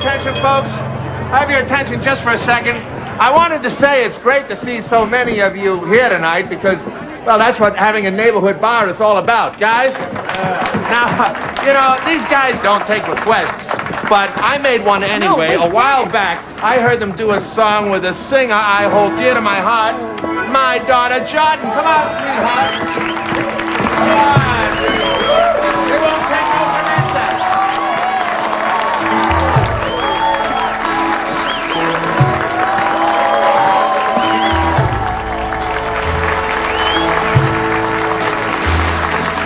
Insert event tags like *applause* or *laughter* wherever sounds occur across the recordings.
attention, folks? I have your attention just for a second. I wanted to say it's great to see so many of you here tonight because, well, that's what having a neighborhood bar is all about. Guys, now, *laughs* you know, these guys don't take requests, but I made one anyway. a while back, I heard them do a song with a singer I hold dear to my heart, my daughter Jordan. Come on, sweetheart.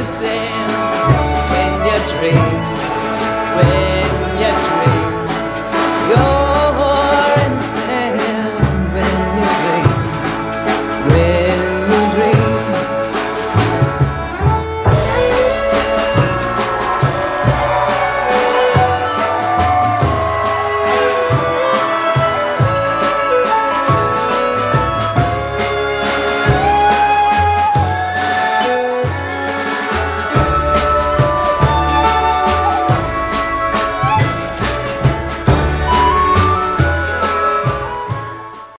promises when you dream, when you.